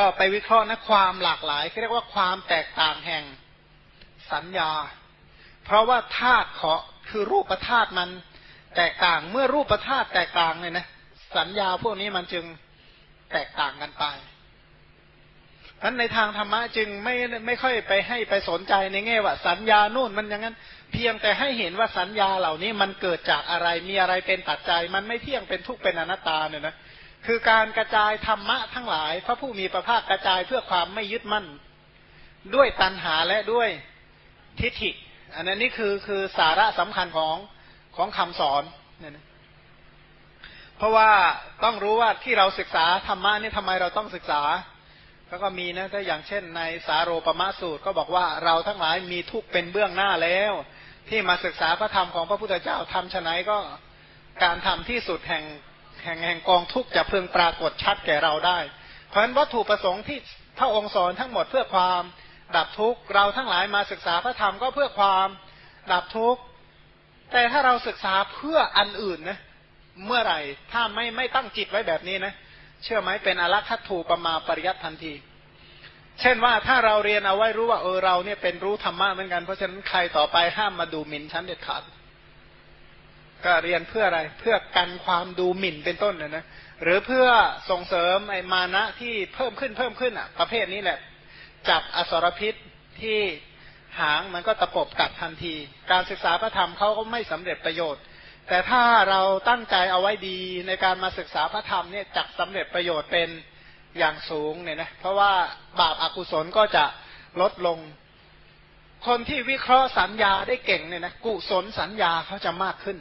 ก็ไปวิเคราะห์นะความหลากหลายเรียกว่าความแตกต่างแห่งสัญญา เพราะว่าธาตุขอคือรูปธาตุมันแตกต่างเมื่อรูปธาตุแตกต่างเลยนะสัญญาพวกนี้มันจึงแตกต่างกันไปเพราะในทางธรรมะจึงไม่ไม่ค่อยไปให้ไปสนใจในแง่ว่าสัญญานู่นมันอย่างนั้น เพียงแต่ให้เห็นว่าสัญญาเหล่านี้มันเกิดจากอะไรมีอะไรเป็นปัจจัย มันไม่เที่ยงเป็นทุกข์เป็นอนัตตาเนี่ยนะ คือการกระจายธรรมะทั้งหลาย พระผู้มีพระภาคกระจายเพื่อความไม่ยึดมั่น ด้วยตัณหาและด้วยทิฏฐิ อันนั้นนี่คือคือสาระสำคัญของของคำสอนเนี่ยนะเพราะว่าต้องรู้ว่าที่เราศึกษาธรรมะนี่ทำไมเราต้องศึกษาแล้วก็มีนะถ้าอย่างเช่น ในสาโรปมาสูตรก็บอกว่าเราทั้งหลายมีทุกเป็นเบื้องหน้าแล้ว ที่มาศึกษาพระธรรมของพระพุทธเจ้าทำฉะไหนก็การทำที่สุดแห่ง แห่งแห่งกองทุกข์จะเพึงปรากฏชัดแก่เราได้ เพราะฉะนั้นวัตถุประสงค์ที่พระองค์สอนทั้งหมดเพื่อความดับทุกข์เราทั้งหลายมาศึกษาพระธรรมก็เพื่อความดับทุกข์แต่ถ้าเราศึกษาเพื่ออันอื่นนะเมื่อไหร่ถ้าไม่ไม่ตั้งจิตไว้แบบนี้นะเชื่อไหมเป็นอลักขัตถูปมาปริยัติทันที เช่นว่าถ้าเราเรียนเอาไว้รู้ว่าเออเราเนี่ยเป็นรู้ธรรมะเหมือนกันเพราะฉะนั้นใครต่อไปห้ามมาดูหมิ่นชั้นเด็ดขาด ก็เรียนเพื่ออะไรเพื่อกันความดูหมิ่นเป็นต้นนะนะหรือเพื่อส่งเสริมไอ้มานะที่เพิ่มขึ้นเพิ่มขึ้นอะ ประเภทนี้แหละ จับอสรพิษที่หางมันก็ตะปบกัดทันที การศึกษาพระธรรมเขาก็ไม่สำเร็จประโยชน์ แต่ถ้าเราตั้งใจเอาไว้ดีในการมาศึกษาพระธรรมเนี่ยจักสำเร็จประโยชน์เป็นอย่างสูงเนี่ยนะเพราะว่าบาปอากุศลก็จะลดลง คนที่วิเคราะห์สัญญาได้เก่งเนี่ยนะกุศลสัญญาเขาจะมากขึ้น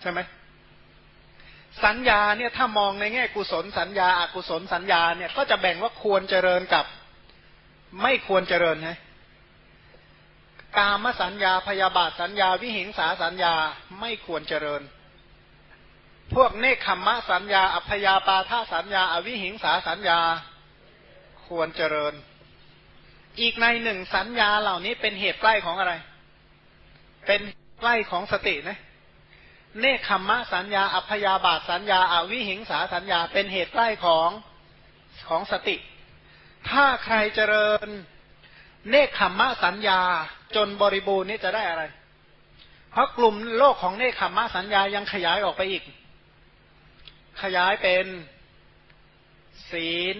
ใช่ไหมสัญญาเนี่ยถ้ามองในแง่กุศลสัญญาอากุศลสัญญาเนี่ยก็จะแบ่งว่าควรเจริญกับ ไม่ควรเจริญไงกามสัญญาพยาบาทสัญญา วิหิงสาสัญญาไม่ควรเจริญ พวกเนคขมมะสัญญา อัพยาปาทาสัญญา อวิหิงสาสัญญาควรเจริญ อีกในหนึ่งสัญญาเหล่านี้เป็นเหตุใกล้ของอะไร เป็นใกล้ของสตินะเเนคขมมะสัญญา อัพยาบาทสัญญาอาวิหิงสาสัญญาเป็นเหตุใกล้ของของสติ ถ้าใครเจริญ เนคขมมะสัญญา จนบริบูรณ์นี่จะได้อะไร เพราะกลุ่มโลกของเนคขมมะสัญญายังขยายออกไปอีก ขยายเป็นศีล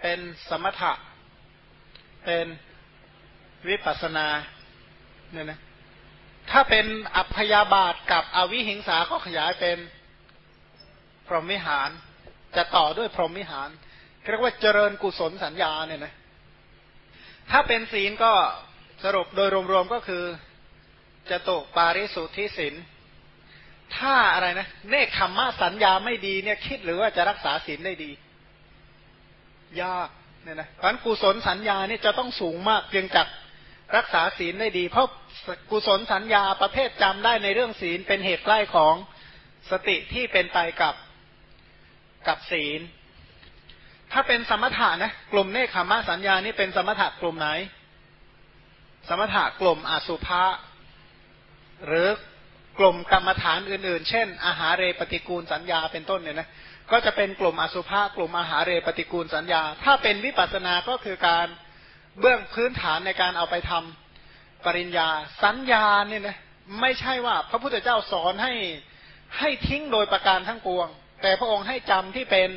เป็นสมถะ เป็นวิปัสนาเนี่ยนะ ถ้าเป็นอัพยาบาทกับอวิหิงสาก็ขยายเป็นพรหมิหาร จะต่อด้วยพรหมิหารเรียกว่าเจริญกุศลสัญญาเนี่ยนะถ้าเป็นศีลก็สรุปโดยรวมๆก็คือจะตกปาริสุทธิศีลถ้าอะไรนะเนคขมมะสัญญาไม่ดีเนี่ยคิดหรือว่าจะรักษาศีลได้ดี ยากเนี่ยนะเพราะกุศลสัญญาเนี่ยจะต้องสูงมากเพียงจักรักษาศีลได้ดี เพราะ กุศลสัญญาประเภทจำได้ในเรื่องศีลเป็นเหตุใกล้ของสติที่เป็นไปกับกับศีล ถ้าเป็นสมถะนะกลุ่มเนคขมะสัญญานี่เป็นสมถะกลุ่มไหน สมถะกลุ่มอสุภะหรือกลุ่มกรรมฐานอื่น ๆ เช่น อาหารเรปฏิกูลสัญญาเป็นต้นเนี่ยนะก็จะเป็นกลุ่มอสุภะกลุ่มอาหารเรปฏิกูลสัญญา ถ้าเป็นวิปัสสนาก็คือการเบื้องพื้นฐานในการเอาไปทำ ปริญญา สัญญาเนี่ยนะไม่ใช่ว่าพระพุทธเจ้าสอนให้ให้ทิ้งโดยประการทั้งปวง แต่พระองค์ให้จำที่เป็น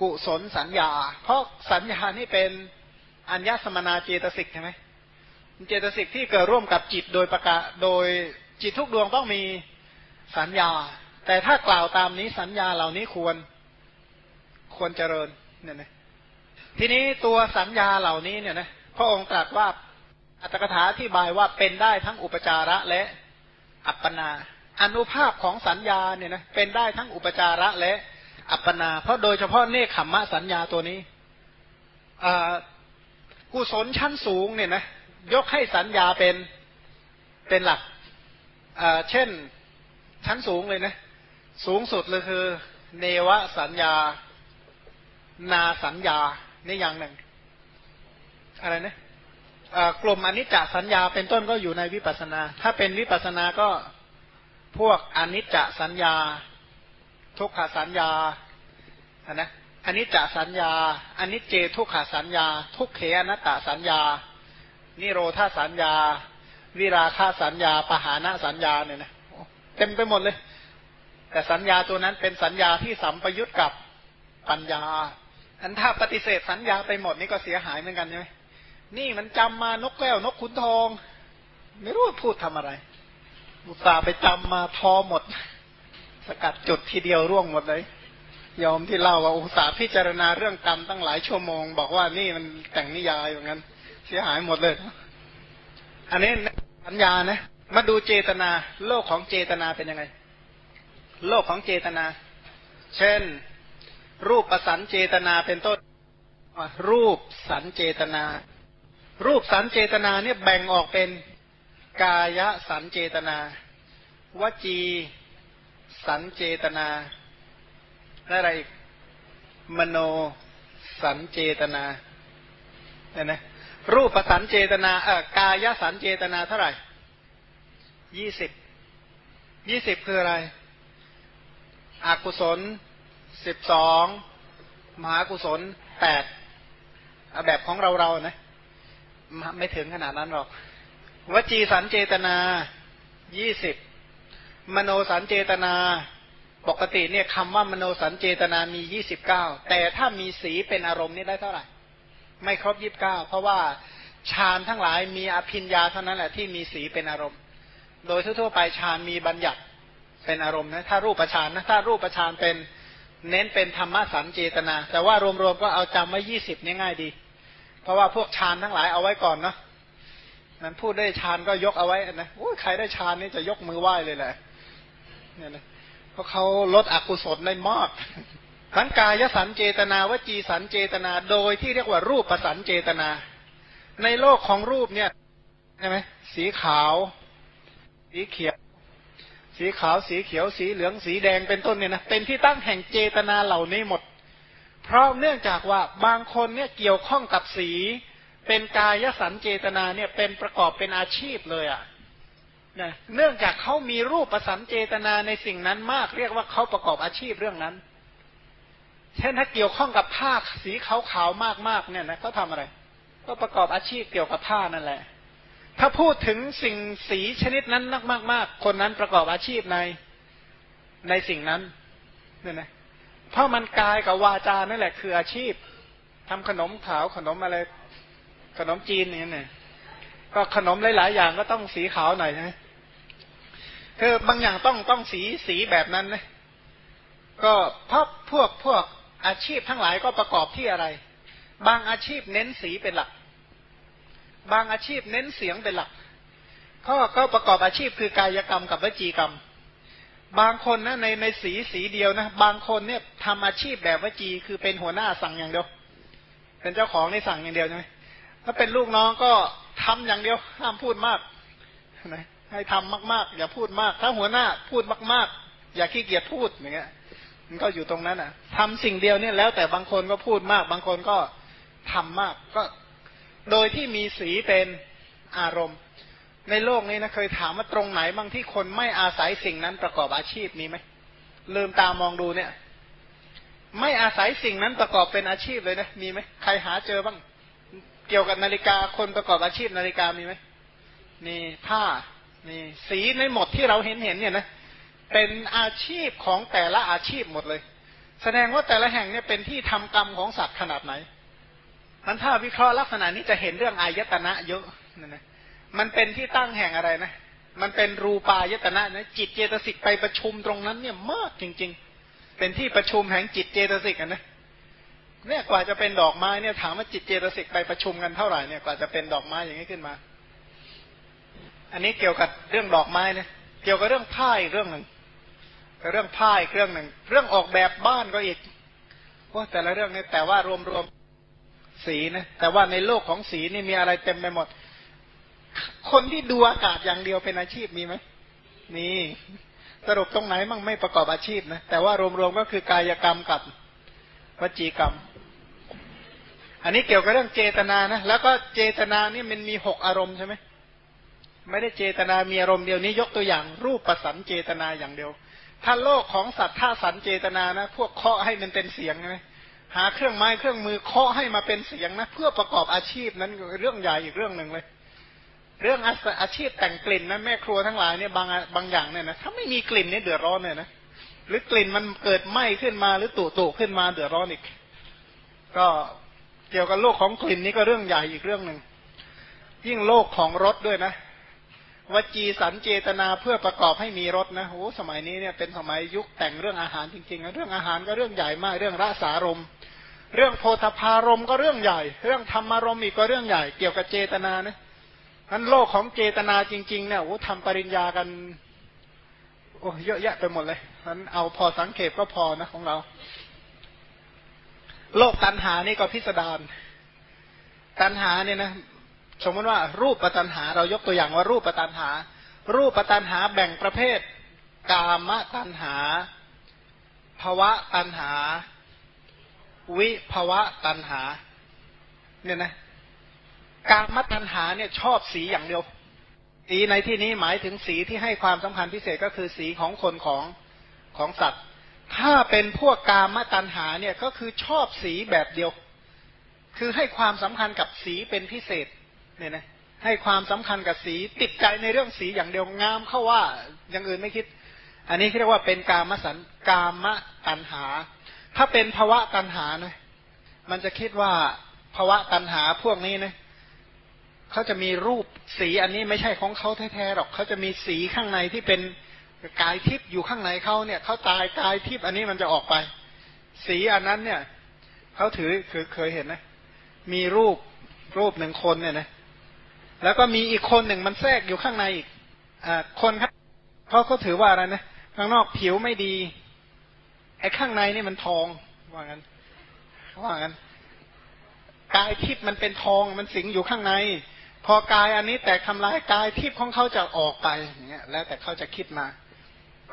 กุศลสัญญา เพราะสัญญานี่เป็นอัญญสมนาเจตสิกใช่ไหมเจตสิกที่เกิดร่วมกับจิตโดยประกาศโดยจิตทุกดวงต้องมีสัญญา แต่ถ้ากล่าวตามนี้สัญญาเหล่านี้ควรควรเจริญเนี่ยนะทีนี้ตัวสัญญาเหล่านี้เนี่ยนะพระองค์ตรัสว่า อัตถกถาที่บายว่าเป็นได้ทั้งอุปจาระและอัปปนา อนุภาพของสัญญาเนี่ยนะเป็นได้ทั้งอุปจาระและอัปปนา เพราะโดยเฉพาะเนคขมมะสัญญาตัวนี้กุศลชั้นสูงเนี่ยนะยกให้สัญญาเป็นเป็นหลักเช่นชั้นสูงเลยนะ สูงสุดเลยคือ เนวสัญญา นาสัญญานี่อย่างหนึ่ง อะไรนะ กลุ่มอนิจจสัญญาเป็นต้นก็อยู่ในวิปัสนา ถ้าเป็นวิปัสนาก็พวกอนิจจสัญญา ทุกขสัญญานะอันนี้จะสัญญาอนนี้เจทุกขสัญญา ทุกเขอนัตตสัญญา นิโรธาสัญญา วิราคาสัญญา ปหานะสัญญาเนี่ยนะเต็มไปหมดเลย แต่สัญญาตัวนั้นเป็นสัญญาที่สัมปยุตกับปัญญาอันถ้าปฏิเสธสัญญาไปหมดนี่ก็เสียหายเหมือนกันใช่ไหม นี่มันจำมานกแก้วนกขุนทอง ไม่รู้พูดทำอะไรอุตส่าห์ไปจำมาทอหมด สกัดจุดทีเดียวร่วงหมดเลยยอมที่เล่าว่าอุตส่าห์พิจารณาเรื่องกรรมตั้งหลายชั่วโมง บอกว่านี่มันแต่งนิยายอย่างนั้น เสียหายหมดเลย อันนี้สัญญานะ มาดูเจตนา โลกของเจตนาเป็นยังไง โลกของเจตนา เช่น รูปประสันเจตนาเป็นต้นรูปสันเจตนา รูปสันเจตนาเนี่ยแบ่งออกเป็นกายสันเจตนา วจีสันเจตนาและอะไรอีกมโนสันเจตนาเนี่ยนะรูปสันเจตนาเออกายสันเจตนาเท่าไหร่ยี่สิบยี่สิบคืออะไร อกุศลสิบสองมหากุศลแปดแบบของเราเรานะ ไม่ถึงขนาดนั้นหรอก วจีสันเจตนายี่สิบมโนสันเจตนา ปกติเนี่ยคำว่ามโนสันเจตนามียี่สิบเก้าแต่ถ้ามีสีเป็นอารมณ์นี่ได้เท่าไหร่ ไม่ครบยี่บเก้าเพราะว่าฌานทั้งหลายมีอภินญาเท่านั้นแหละที่มีสีเป็นอารมณ์ โดยทั่วๆไปฌานมีบัญญัติเป็นอารมณ์นะถ้ารูปฌานนะถ้ารูปฌานเป็นเน้นเป็นธรรมสันเจตนา แต่ว่ารวมๆก็เอาจำไว้ยี่สิบนี่ง่ายดี ราะว่าพวกฌานทั้งหลายเอาไว้ก่อนเนาะนั้นพูดได้ฌานก็ยกเอาไว้นะโอ้ใครได้ฌานนี่จะยกมือไหว้เลยแหละเนี่ยนะเพราะเขาลดอกุศลได้มากทั้งกายสันเจตนาวจีสันเจตนา โดยที่เรียกว่ารูปประสันเจตนา ในโลกของรูปเนี่ยใช่ไหมสีขาว สีเขียว สีขาวสีเขียว สีเหลืองสีแดงเป็นต้นเนี่ยนะเป็นที่ตั้งแห่งเจตนาเหล่านี้หมด เพราะเนื่องจากว่าบางคนเนี่ยเกี่ยวข้องกับสี เป็นกายสันเจตนาเนี่ยเป็นประกอบเป็นอาชีพเลยอะ่ะเนื่องจากเขามีรูปประสันเจตนาในสิ่งนั้นมาก เรียกว่าเขาประกอบอาชีพเรื่องนั้น เช่นถ้าเกี่ยวข้องกับผ้าสีขาวๆมากๆเนี่ยนะเขาทาอะไร ก็ประกอบอาชีพเกี่ยวกับผ้านั่นแหละ ถ้าพูดถึงสิ่งสีชนิดนั้นมากๆคนนั้นประกอบอาชีพในในสิ่งนั้นเนี่ยนะ เพราะมันกายกับวาจานั่นแหละคืออาชีพทำขนมขาวขนมอะไร ขนมจีนนี่เนี่ยก็ขนมหลาย ๆ อย่างก็ต้องสีขาวหน่อยนะคือบางอย่างต้องต้องสีสีแบบนั้นนะก็เพราะพวกพวกอาชีพทั้งหลายก็ประกอบที่อะไร บางอาชีพเน้นสีเป็นหลัก บางอาชีพเน้นเสียงเป็นหลักเขาก็ประกอบอาชีพคือกายกรรมกับวจีกรรม บางคนนะในในสีสีเดียวนะ บางคนเนี่ยทำอาชีพแบบวจีคือเป็นหัวหน้าสั่งอย่างเดียว เป็นเจ้าของในสั่งอย่างเดียวใช่ไหมถ้าเป็นลูกน้องก็ทำอย่างเดียว ห้ามพูดมากนะให้ทำมากๆ อย่าพูดมาก ถ้าหัวหน้าพูดมาก ๆ อย่าขี้เกียจพูดอย่างเงี้ยมันก็อยู่ตรงนั้นอะทำสิ่งเดียวเนี่ยแล้วแต่บางคนก็พูดมาก บางคนก็ทำมาก ก็โดยที่มีสีเป็นอารมณ์ ในโลกนี้นะเคยถามว่าตรงไหนบางที่คนไม่อาศัยสิ่งนั้นประกอบอาชีพมีไหมลืมตามองดูเนี่ย ไม่อาศัยสิ่งนั้นประกอบเป็นอาชีพเลยนะมีไหมใครหาเจอบ้าง เกี่ยวกับนาฬิกาคนประกอบอาชีพนาฬิกามีไหมนี่ผ้านี่สีในหมดที่เราเห็นเห็นเนี่ยนะเป็นอาชีพของแต่ละอาชีพหมดเลย แสดงว่าแต่ละแห่งเนี่ยเป็นที่ทำกรรมของสัตว์ขนาดไหนมันถ้าวิเคราะห์ลักษณะนี้จะเห็นเรื่องอายตนะเยอะนะนะ มันเป็นที่ตั้งแห่งอะไรนะ มันเป็นรูปายตนะนะจิตเจตสิกไปประชุมตรงนั้นเนี่ยมากจริง ๆ เป็นที่ประชุมแห่งจิตเจตสิกนะเนี่ยกว่าจะเป็นดอกไม้เนี่ยถามว่าจิตเจตสิกไปประชุมกันเท่าไหร่เนี่ยกว่าจะเป็นดอกไม้อย่างนี้ขึ้นมา อันนี้เกี่ยวกับเรื่องดอกไม้นี่ยเกี่ยวกับเรื่องผ้าอีกเรื่องหนึ่งเรื่องผ้าอีกเรื่องหนึ่ง เรื่องออกแบบบ้านก็อีกว่าแต่ละเรื่องเนี่ยแต่ว่ารวมๆสีนะแต่ว่าในโลกของสีนี่มีอะไรเต็มไปหมด คนที่ดูอากาศอย่างเดียวเป็นอาชีพมีไหมนี่สรุปตรงไหนมั่งไม่ประกอบอาชีพนะ แต่ว่ารวมๆก็คือกายกรรมกับวจีกรรม อันนี้เกี่ยวกับเรื่องเจตนานะ แล้วก็เจตนานี่มันมีหกอารมณ์ใช่ไหมไม่ได้เจตนามีอารมณ์เดียวนี้ยกตัวอย่างรูปประสันเจตนาอย่างเดียว ถ้าโลกของสัตว์ท่าสันเจตนานะ พวกเคาะให้มันเป็นเสียงใช่ไหมหาเครื่องไม้เครื่องมือเคาะให้มาเป็นเสียงนะ เพื่อประกอบอาชีพนั้นเรื่องใหญ่อีกเรื่องหนึ่งเลย เรื่องอาชีพแต่งกลิ่นนะแม่ครัวทั้งหลายเนี่ยบางบางอย่างเนี่ยนะถ้าไม่มีกลิ่นเนี่ยเดือดร้อนเนี่ยนะหรือกลิ่นมันเกิดไหม้ขึ้นมาหรือตุ่ๆขึ้นมาเดือดร้อนอีก ก็เกี่ยวกับโลกของกลิ่นนี้ก็เรื่องใหญ่อีกเรื่องหนึ่งยิ่งโลกของรสด้วยนะวจีสันเจตนาเพื่อประกอบให้มีรสนะโอ้สมัยนี้เนี่ยเป็นสมัยยุคแต่งเรื่องอาหารจริงๆนะเรื่องอาหารก็เรื่องใหญ่มากเรื่องรสารม เรื่องโพธพารมก็เรื่องใหญ่ เรื่องธรรมารมอีกก็เรื่องใหญ่ เกี่ยวกับเจตนานะ นั้นโลกของเจตนาจริง ๆ เนี่ยโอ้ทำปริญญากัน โอ้เยอะแยะไปหมดเลยนั้นเอาพอสังเกตก็พอนะของเรา โลกตัณหานี่ก็พิสดารตัณหาเนี่ยนะสมมติว่ารูปปัตันหา เรายกตัวอย่างว่ารูปปัตันหา รูปปัตันหาแบ่งประเภท กามตันหาภวะตันหา วิภวะตันหา เนี่ยนะ การมัตันหาเนี่ยชอบสีอย่างเดียว สีในที่นี้หมายถึงสีที่ให้ความสำคัญพิเศษก็คือสีของคนของของสัตว์ ถ้าเป็นพวกกามตันหาเนี่ยก็คือชอบสีแบบเดียว คือให้ความสำคัญกับสีเป็นพิเศษเนี่ยนะให้ความสำคัญกับสีติดใจในเรื่องสีอย่างเดียวงามเข้าว่าอย่างอื่นไม่คิด อันนี้เรียกว่าเป็นกามสันกามตัณหา ถ้าเป็นภวะตัณหานะมันจะคิดว่าภวะตัณหาพวกนี้นะ เขาจะมีรูปสีอันนี้ไม่ใช่ของเขาแท้ๆหรอกเขาจะมีสีข้างในที่เป็นกายทิพย์อยู่ข้างในเขาเนี่ยเขาตายกายทิพย์อันนี้มันจะออกไป สีอันนั้นเนี่ยเขาถือคือเคยเห็นนะ มีรูปรูปหนึ่งคนเนี่ยนะแล้วก็มีอีกคนหนึ่งมันแทรกอยู่ข้างในอีกอ่าคนครับเขาเขาถือว่าอะไรนะข้างนอกผิวไม่ดีไอ้ข้างในนี่มันทองว่างั้นว่างั้นกายทิพย์มันเป็นทองมันสิงอยู่ข้างใน พอกายอันนี้แตกทำลายกายทิพย์ของเขาจะออกไปอย่างเงี้ย แล้วแต่เขาจะคิดมา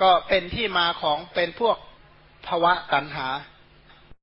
ก็เป็นที่มาของเป็นพวกภาวะตัณหา